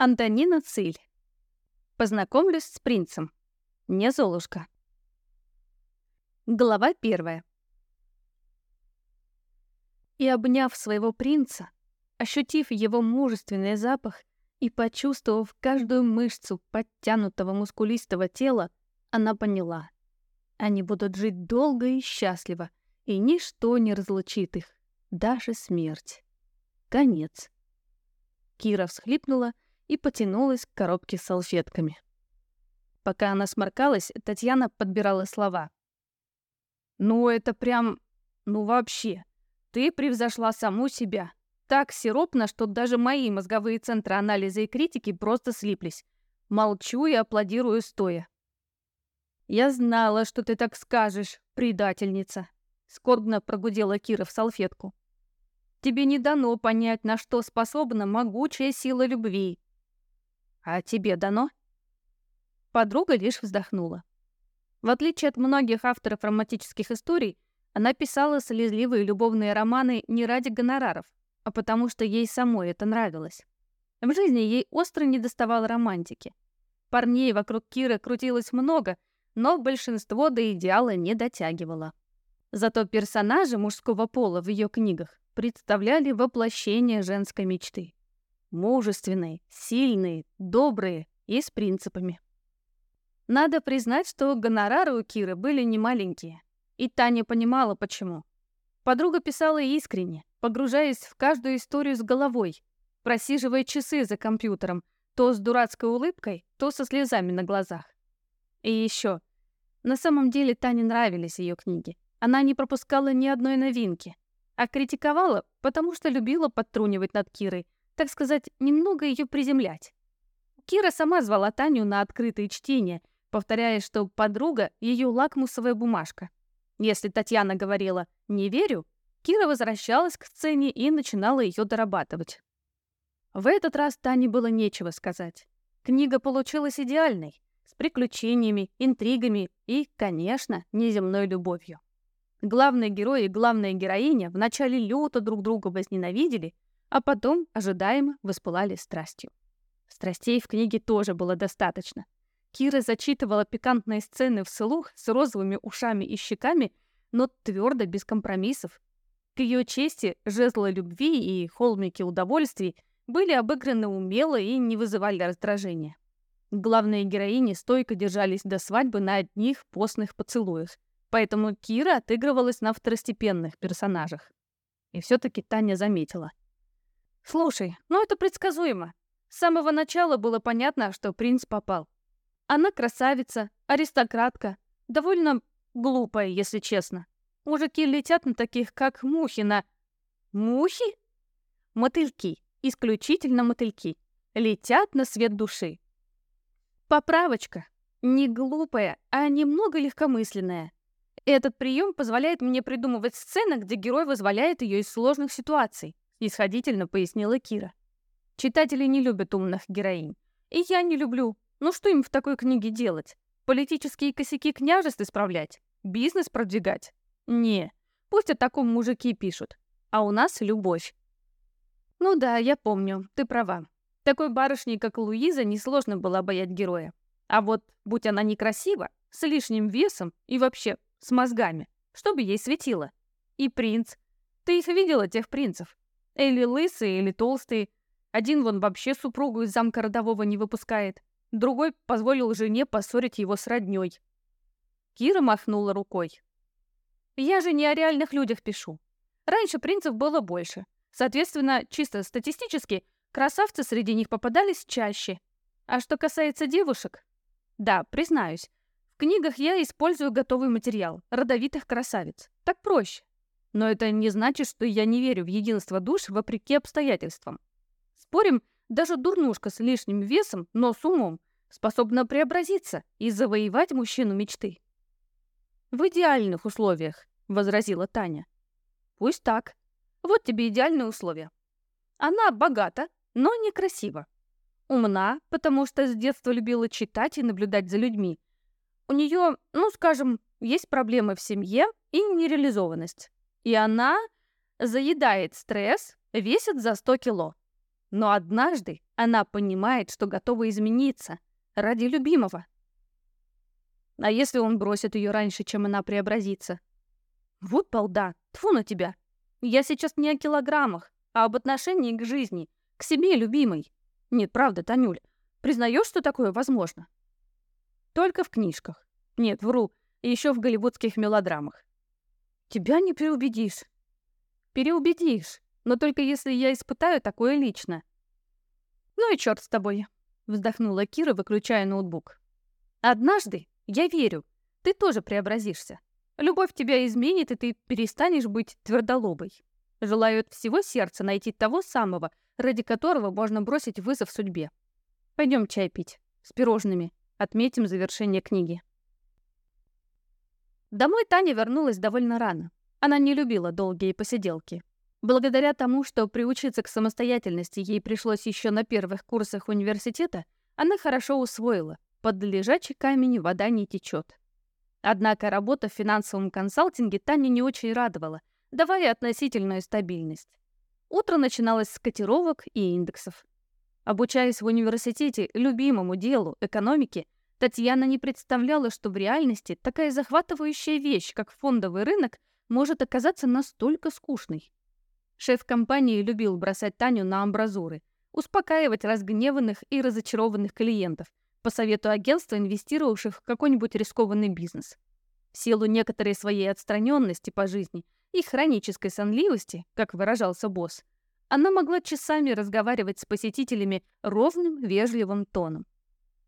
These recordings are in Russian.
Антонина Циль. Познакомлюсь с принцем. Не Золушка. Глава первая. И обняв своего принца, ощутив его мужественный запах и почувствовав каждую мышцу подтянутого мускулистого тела, она поняла. Они будут жить долго и счастливо, и ничто не разлучит их, даже смерть. Конец. Кира всхлипнула и и потянулась к коробке с салфетками. Пока она сморкалась, Татьяна подбирала слова. «Ну, это прям... Ну, вообще. Ты превзошла саму себя. Так сиропно, что даже мои мозговые центры анализа и критики просто слиплись. Молчу и аплодирую стоя». «Я знала, что ты так скажешь, предательница», — скорбно прогудела Кира в салфетку. «Тебе не дано понять, на что способна могучая сила любви», а тебе дано? Подруга лишь вздохнула. В отличие от многих авторов романтических историй, она писала слезливые любовные романы не ради гонораров, а потому что ей самой это нравилось. В жизни ей остро недоставало романтики. Парней вокруг Киры крутилось много, но большинство до идеала не дотягивало. Зато персонажи мужского пола в ее книгах представляли воплощение женской мечты мужественные, сильные, добрые и с принципами. Надо признать, что гонорары у Киры были немаленькие. И Таня понимала, почему. Подруга писала искренне, погружаясь в каждую историю с головой, просиживая часы за компьютером, то с дурацкой улыбкой, то со слезами на глазах. И еще. На самом деле Тане нравились ее книги. Она не пропускала ни одной новинки, а критиковала, потому что любила подтрунивать над Кирой, так сказать, немного ее приземлять. Кира сама звала Таню на открытые чтения, повторяя, что подруга — ее лакмусовая бумажка. Если Татьяна говорила «не верю», Кира возвращалась к сцене и начинала ее дорабатывать. В этот раз Тане было нечего сказать. Книга получилась идеальной, с приключениями, интригами и, конечно, неземной любовью. Главный герой и главная героиня вначале люто друг друга возненавидели — а потом ожидаемо воспылали страстью. Страстей в книге тоже было достаточно. Кира зачитывала пикантные сцены вслух с розовыми ушами и щеками, но твердо, без компромиссов. К ее чести, жезлы любви и холмики удовольствий были обыграны умело и не вызывали раздражения. Главные героини стойко держались до свадьбы на одних постных поцелуях, поэтому Кира отыгрывалась на второстепенных персонажах. И все-таки Таня заметила. Слушай, ну это предсказуемо. С самого начала было понятно, что принц попал. Она красавица, аристократка, довольно глупая, если честно. Мужики летят на таких, как мухи на... Мухи? Мотыльки, исключительно мотыльки. Летят на свет души. Поправочка. Не глупая, а немного легкомысленная. Этот прием позволяет мне придумывать сцены, где герой вызволяет ее из сложных ситуаций исходительно пояснила Кира. Читатели не любят умных героинь. И я не люблю. Ну что им в такой книге делать? Политические косяки княжеств исправлять? Бизнес продвигать? Не, пусть о таком мужики пишут. А у нас любовь. Ну да, я помню, ты права. Такой барышни, как Луиза, несложно было обаять героя. А вот, будь она некрасива, с лишним весом и вообще с мозгами, чтобы ей светило. И принц. Ты их видела, тех принцев? Или лысый, или толстый. Один вон вообще супругу из замка родового не выпускает. Другой позволил жене поссорить его с роднёй. Кира махнула рукой. «Я же не о реальных людях пишу. Раньше принцев было больше. Соответственно, чисто статистически, красавцы среди них попадались чаще. А что касается девушек... Да, признаюсь, в книгах я использую готовый материал, родовитых красавиц. Так проще. Но это не значит, что я не верю в единство душ вопреки обстоятельствам. Спорим, даже дурнушка с лишним весом, но с умом, способна преобразиться и завоевать мужчину мечты. «В идеальных условиях», — возразила Таня. «Пусть так. Вот тебе идеальные условия. Она богата, но некрасива. Умна, потому что с детства любила читать и наблюдать за людьми. У нее, ну скажем, есть проблемы в семье и нереализованность и она заедает стресс, весит за 100 кило. Но однажды она понимает, что готова измениться ради любимого. А если он бросит ее раньше, чем она преобразится? Вот балда, тфу на тебя. Я сейчас не о килограммах, а об отношении к жизни, к себе, любимой. Нет, правда, Танюль, признаешь, что такое возможно? Только в книжках. Нет, вру, еще в голливудских мелодрамах. Тебя не переубедишь. Переубедишь, но только если я испытаю такое лично. Ну и черт с тобой, вздохнула Кира, выключая ноутбук. Однажды, я верю, ты тоже преобразишься. Любовь тебя изменит, и ты перестанешь быть твердолобой. Желаю от всего сердца найти того самого, ради которого можно бросить вызов судьбе. Пойдем чай пить. С пирожными. Отметим завершение книги. Домой Таня вернулась довольно рано. Она не любила долгие посиделки. Благодаря тому, что приучиться к самостоятельности ей пришлось еще на первых курсах университета, она хорошо усвоила «под лежачий камень вода не течет». Однако работа в финансовом консалтинге Таню не очень радовала, давая относительную стабильность. Утро начиналось с котировок и индексов. Обучаясь в университете любимому делу – экономике – Татьяна не представляла, что в реальности такая захватывающая вещь, как фондовый рынок, может оказаться настолько скучной. Шеф компании любил бросать Таню на амбразуры, успокаивать разгневанных и разочарованных клиентов по совету агентства, инвестировавших в какой-нибудь рискованный бизнес. В силу некоторой своей отстраненности по жизни и хронической сонливости, как выражался босс, она могла часами разговаривать с посетителями ровным, вежливым тоном.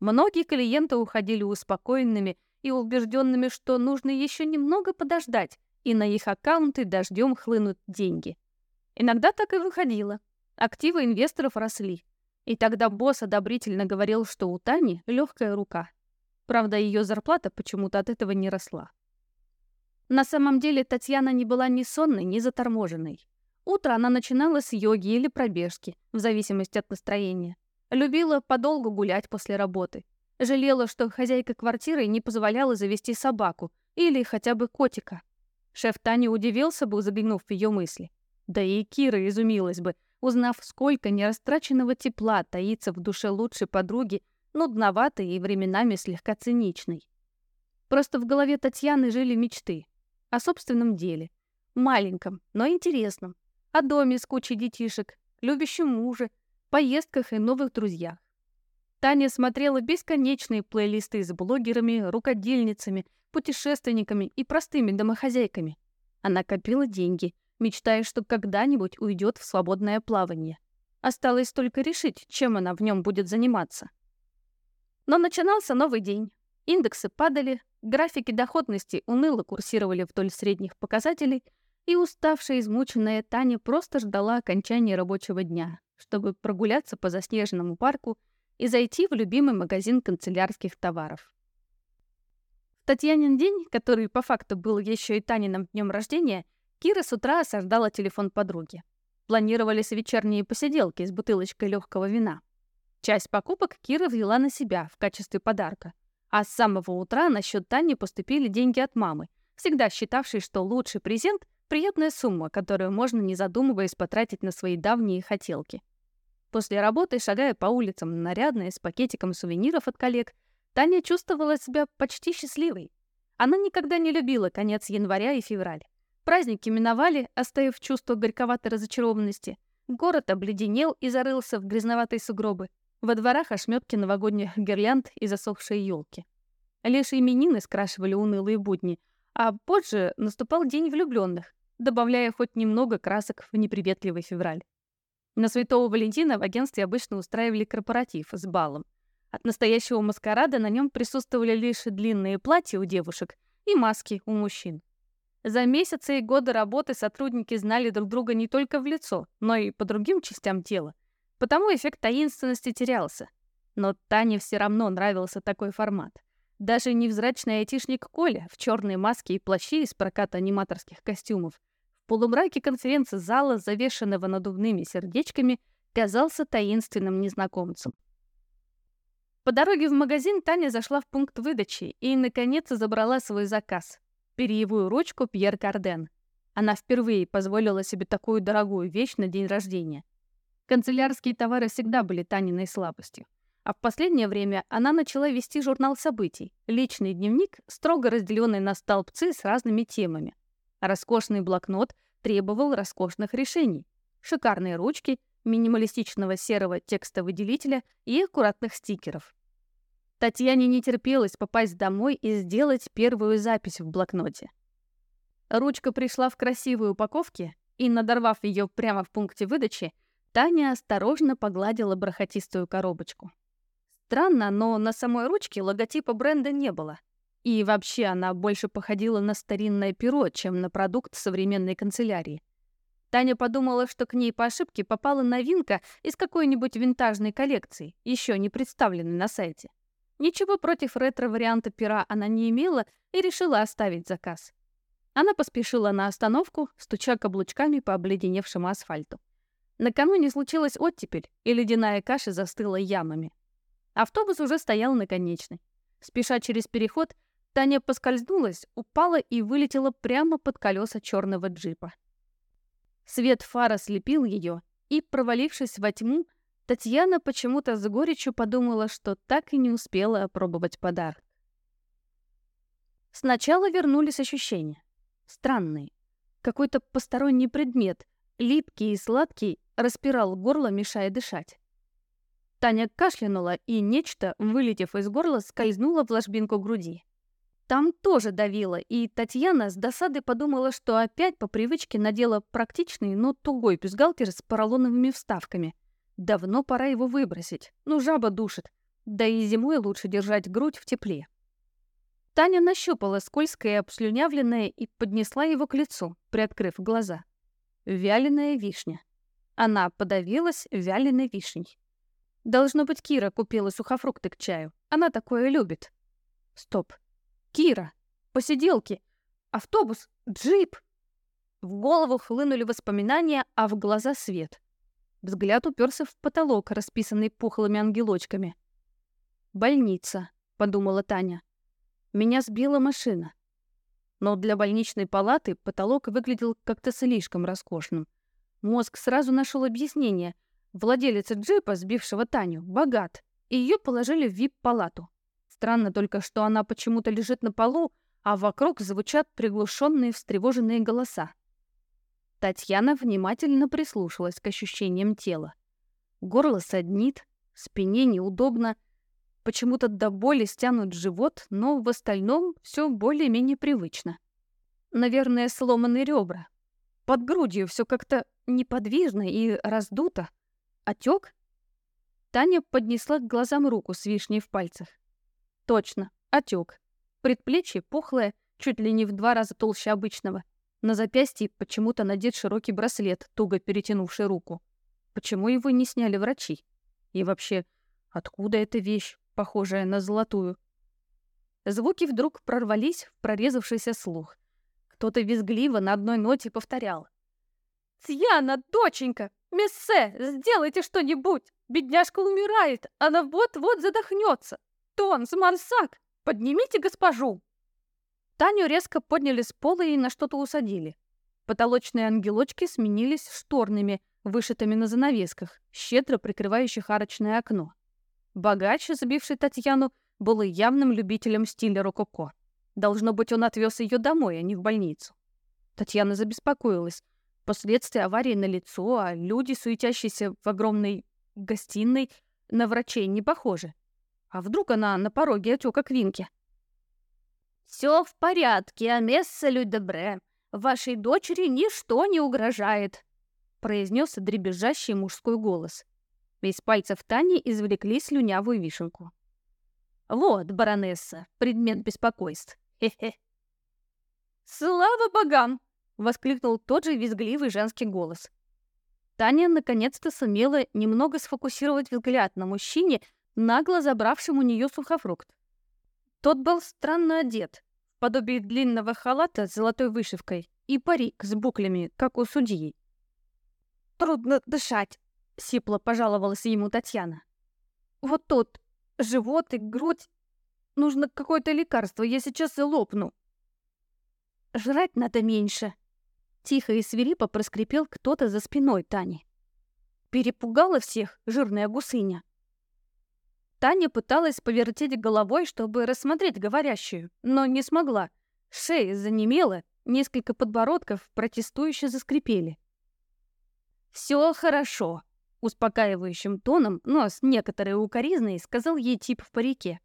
Многие клиенты уходили успокоенными и убежденными, что нужно еще немного подождать, и на их аккаунты дождем хлынут деньги. Иногда так и выходило. Активы инвесторов росли. И тогда босс одобрительно говорил, что у Тани легкая рука. Правда, ее зарплата почему-то от этого не росла. На самом деле Татьяна не была ни сонной, ни заторможенной. Утро она начинала с йоги или пробежки, в зависимости от настроения. Любила подолгу гулять после работы. Жалела, что хозяйка квартиры не позволяла завести собаку или хотя бы котика. Шеф Таня удивился бы, заглянув в ее мысли. Да и Кира изумилась бы, узнав, сколько нерастраченного тепла таится в душе лучшей подруги, нудноватой и временами слегка циничной. Просто в голове Татьяны жили мечты. О собственном деле. Маленьком, но интересном. О доме с кучей детишек, любящем муже, поездках и новых друзьях. Таня смотрела бесконечные плейлисты с блогерами, рукодельницами, путешественниками и простыми домохозяйками. Она копила деньги, мечтая, что когда-нибудь уйдет в свободное плавание. Осталось только решить, чем она в нем будет заниматься. Но начинался новый день. Индексы падали, графики доходности уныло курсировали вдоль средних показателей, и уставшая, измученная Таня просто ждала окончания рабочего дня чтобы прогуляться по заснеженному парку и зайти в любимый магазин канцелярских товаров. В Татьянин день, который по факту был еще и Таниным днем рождения, Кира с утра осаждала телефон подруги. Планировались вечерние посиделки с бутылочкой легкого вина. Часть покупок Кира взяла на себя в качестве подарка. А с самого утра на счет Тани поступили деньги от мамы, всегда считавшей, что лучший презент – приятная сумма, которую можно, не задумываясь, потратить на свои давние хотелки. После работы, шагая по улицам нарядная, с пакетиком сувениров от коллег, Таня чувствовала себя почти счастливой. Она никогда не любила конец января и февраль. Праздники миновали, оставив чувство горьковатой разочарованности. Город обледенел и зарылся в грязноватые сугробы. Во дворах ошметки новогодних гирлянд и засохшие елки. Лишь именины скрашивали унылые будни, а позже наступал день влюбленных, добавляя хоть немного красок в неприветливый февраль. На Святого Валентина в агентстве обычно устраивали корпоратив с балом. От настоящего маскарада на нем присутствовали лишь длинные платья у девушек и маски у мужчин. За месяцы и годы работы сотрудники знали друг друга не только в лицо, но и по другим частям тела, потому эффект таинственности терялся. Но Тане все равно нравился такой формат. Даже невзрачный айтишник Коля в черной маске и плаще из проката аниматорских костюмов полумраке конференц-зала, завешенного надувными сердечками, казался таинственным незнакомцем. По дороге в магазин Таня зашла в пункт выдачи и, наконец, забрала свой заказ — перьевую ручку Пьер Карден. Она впервые позволила себе такую дорогую вещь на день рождения. Канцелярские товары всегда были Таниной слабостью. А в последнее время она начала вести журнал событий, личный дневник, строго разделенный на столбцы с разными темами. Роскошный блокнот требовал роскошных решений. Шикарные ручки, минималистичного серого текстовыделителя и аккуратных стикеров. Татьяне не терпелось попасть домой и сделать первую запись в блокноте. Ручка пришла в красивой упаковке, и, надорвав ее прямо в пункте выдачи, Таня осторожно погладила бархатистую коробочку. Странно, но на самой ручке логотипа бренда не было. И вообще она больше походила на старинное перо, чем на продукт современной канцелярии. Таня подумала, что к ней по ошибке попала новинка из какой-нибудь винтажной коллекции, еще не представленной на сайте. Ничего против ретро-варианта пера она не имела и решила оставить заказ. Она поспешила на остановку, стуча каблучками по обледеневшему асфальту. Накануне случилась оттепель, и ледяная каша застыла ямами. Автобус уже стоял на конечной. Спеша через переход, Таня поскользнулась, упала и вылетела прямо под колеса черного джипа. Свет фара слепил ее, и, провалившись во тьму, Татьяна почему-то с горечью подумала, что так и не успела опробовать подарок. Сначала вернулись ощущения. Странные. Какой-то посторонний предмет, липкий и сладкий, распирал горло, мешая дышать. Таня кашлянула, и нечто, вылетев из горла, скользнуло в ложбинку груди. Там тоже давило, и Татьяна с досады подумала, что опять по привычке надела практичный, но тугой бюстгальтер с поролоновыми вставками. Давно пора его выбросить, ну жаба душит. Да и зимой лучше держать грудь в тепле. Таня нащупала скользкое и обслюнявленное и поднесла его к лицу, приоткрыв глаза. Вяленая вишня. Она подавилась вяленой вишней. Должно быть, Кира купила сухофрукты к чаю. Она такое любит. Стоп. Кира. Посиделки. Автобус. Джип. В голову хлынули воспоминания, а в глаза свет. Взгляд уперся в потолок, расписанный пухлыми ангелочками. «Больница», — подумала Таня. «Меня сбила машина». Но для больничной палаты потолок выглядел как-то слишком роскошным. Мозг сразу нашел объяснение. Владелец джипа, сбившего Таню, богат, и ее положили в вип-палату. Странно только, что она почему-то лежит на полу, а вокруг звучат приглушенные встревоженные голоса. Татьяна внимательно прислушалась к ощущениям тела. Горло саднит, спине неудобно, почему-то до боли стянут живот, но в остальном все более-менее привычно. Наверное, сломаны ребра. Под грудью все как-то неподвижно и раздуто. Отек? Таня поднесла к глазам руку с вишней в пальцах. Точно, отек. Предплечье пухлое, чуть ли не в два раза толще обычного. На запястье почему-то надет широкий браслет, туго перетянувший руку. Почему его не сняли врачи? И вообще, откуда эта вещь, похожая на золотую? Звуки вдруг прорвались в прорезавшийся слух. Кто-то визгливо на одной ноте повторял. «Тьяна, доченька! Мессе, сделайте что-нибудь! Бедняжка умирает! Она вот-вот задохнется!» «Тон, Самарсак, поднимите госпожу!» Таню резко подняли с пола и на что-то усадили. Потолочные ангелочки сменились шторными, вышитыми на занавесках, щедро прикрывающих арочное окно. Богач, забивший Татьяну, был явным любителем стиля рококо. Должно быть, он отвез ее домой, а не в больницу. Татьяна забеспокоилась. Последствия аварии на лицо, а люди, суетящиеся в огромной гостиной, на врачей не похожи. А вдруг она на пороге отека Квинки. «Все в порядке, а месса Людебре. Вашей дочери ничто не угрожает», — произнес дребезжащий мужской голос. Из пальцев Тани извлекли слюнявую вишенку. «Вот, баронесса, предмет беспокойств. Хе-хе». «Слава богам!» — воскликнул тот же визгливый женский голос. Таня наконец-то сумела немного сфокусировать взгляд на мужчине, нагло забравшим у нее сухофрукт. Тот был странно одет, в подобие длинного халата с золотой вышивкой и парик с буклями, как у судьи. «Трудно дышать», — сипло пожаловалась ему Татьяна. «Вот тут живот и грудь. Нужно какое-то лекарство, я сейчас и лопну». «Жрать надо меньше», — тихо и свирепо проскрипел кто-то за спиной Тани. Перепугала всех жирная гусыня. Таня пыталась повертеть головой, чтобы рассмотреть говорящую, но не смогла. Шея занемела, несколько подбородков протестующе заскрипели. «Все хорошо», — успокаивающим тоном, но с некоторой укоризной сказал ей тип в парике.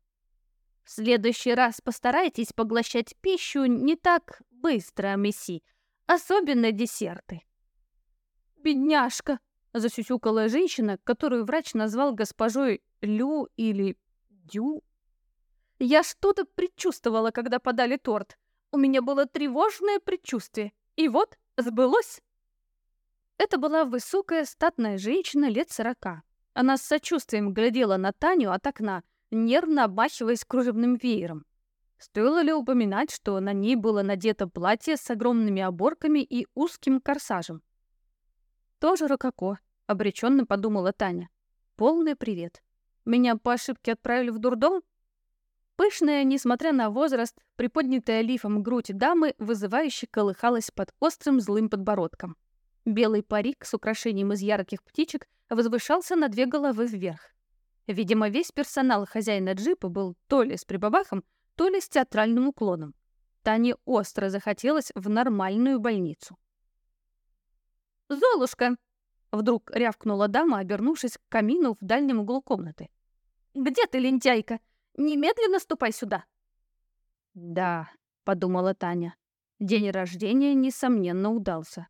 «В следующий раз постарайтесь поглощать пищу не так быстро, месси, особенно десерты». «Бедняжка», засюсюкала женщина, которую врач назвал госпожой Лю или Дю. Я что-то предчувствовала, когда подали торт. У меня было тревожное предчувствие. И вот сбылось. Это была высокая статная женщина лет сорока. Она с сочувствием глядела на Таню от окна, нервно обмахиваясь кружевным веером. Стоило ли упоминать, что на ней было надето платье с огромными оборками и узким корсажем? «Тоже рококо», — обреченно подумала Таня. «Полный привет. Меня по ошибке отправили в дурдом?» Пышная, несмотря на возраст, приподнятая лифом грудь дамы вызывающе колыхалась под острым злым подбородком. Белый парик с украшением из ярких птичек возвышался на две головы вверх. Видимо, весь персонал хозяина джипа был то ли с прибабахом, то ли с театральным уклоном. Тане остро захотелось в нормальную больницу. «Золушка!» — вдруг рявкнула дама, обернувшись к камину в дальнем углу комнаты. «Где ты, лентяйка? Немедленно ступай сюда!» «Да», — подумала Таня, — «день рождения, несомненно, удался».